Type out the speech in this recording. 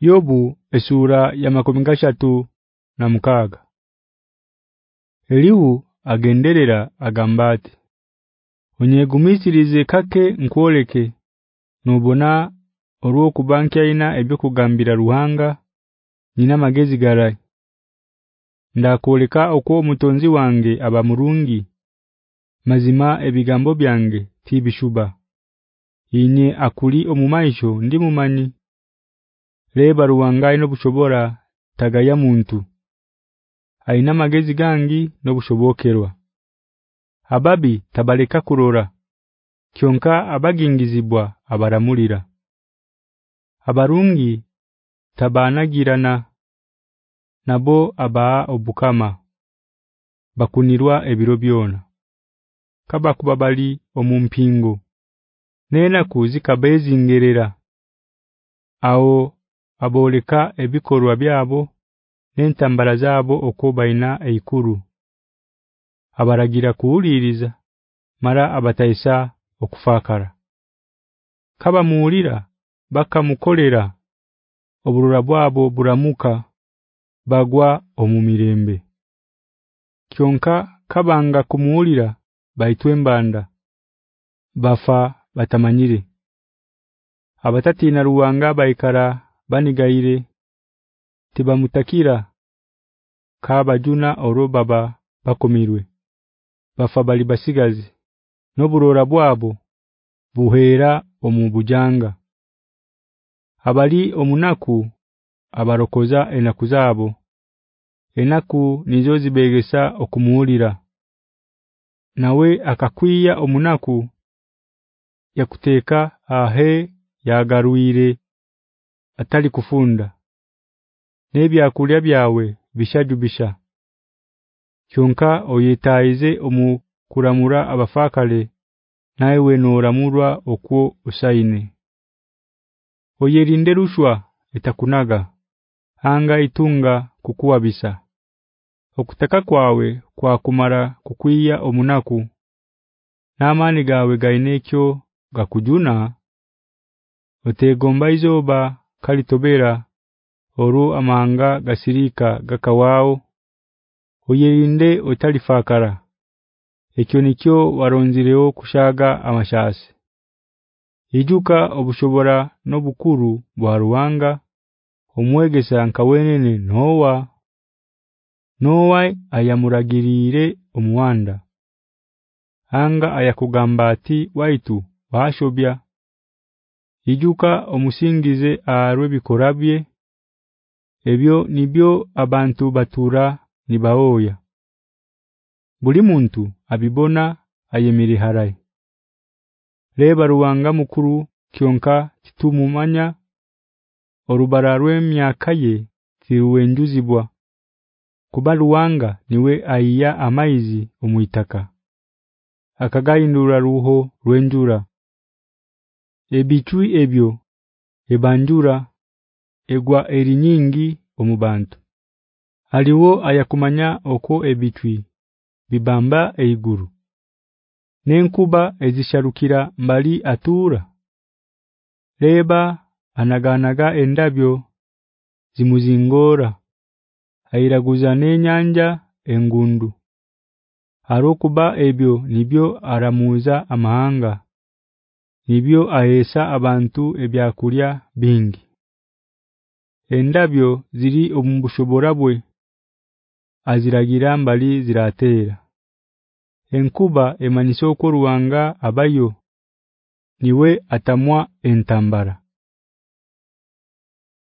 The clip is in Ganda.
Yobu esura ya makomi gashatu na mukaga Elihu agenderera agambati Onyegumisirize kake nkwoleke nubona olwo kubanki aina ebyo kugambira ruhanga nina magezi garai ndakoleka okwo mutonzi wange abamurungi mazima ebigambo byange tibishuba. Inye akuli omumaisho ndi mumanyi leba ruwangaye ino bushobora tagaya muntu. Aina magezi gangi no bushobokerwa ababi tabaleka kurora. Kyonka abagingizibwa abaramulira. Abarungi tabanagirana nabo aba obukama. Bakunirwa ebiro byona. Kaba kubabali omumpingo. Nena kuzika bezingerera ao aboleka ebikorwa byabo n'entambara zabo okobaina eikuru. Abaragira kuuliriza mara abataisa okufakara kaba muulira bakamukolera oburura bwabo buramuka bagwa omumirembe kyonka kabanga kumuulira baitwembanda bafa batamanyire. Abatati na ruwanga baikara banigaire tibamutakira kaba juna oro baba bakomirwe bafa bali basigazi noburora bwabo buhera omubujanga abali omunaku abarokoza enaku zabo enaku nizo zibegesa okumuulira nawe akakwiya omunaku yakuteka ahe yagaruire atali kufunda. Nebya kulya byawe bishajubisha. Kyonka oyetaize omu kuramura abafakale nawe noramurwa okwo usaine oyerinde rushwa etakunaga. Anga itunga kukuwabisa. Okutaka kwawe kwa kumara kukwiya omunaku. Namani gawe gainekyo gakujuna? Otegomba izoba kalitobera oru amanga gasirika gakawao uyirinde otalifakara ekyo nikyo waronzireo kushaga amashasi ijuka obushobora nobukuru bwa ruwanga omwegesa nkawenene nowa. Nowa ayamuragirire omuwanda anga ayakugamba ati waitu bashobya ijuka omusingize arwe bikorabye. Ebyo nibyo abantu batura nibaoya buli muntu abibona ayemiri harai. Leba ruwanga mukuru kyonka kitumumanya. Orubara rw'emyaka ye tiruwenjuzibwa kubaluwanga niwe aiya amaizi omuitaka. Akagayindura ruho rwenjura ebichui ebyo ebanjura egwa eri nyingi omubantu aliwo ayakumanya oko ebichui bibamba eiguru. Nenkuba ezisharukira mbali atura leba anaganaga endabyo zimuzingora airaguza nenyanja engundu. Harokuba ebyo nibyo aramuza amahanga nibyo ahesa abantu ebyakulya bingi. Endabyo ziri omumbushobora bwe aziragira mbali ziratera enkuba emanyiso ko ruwanga abayo niwe atamwa entambara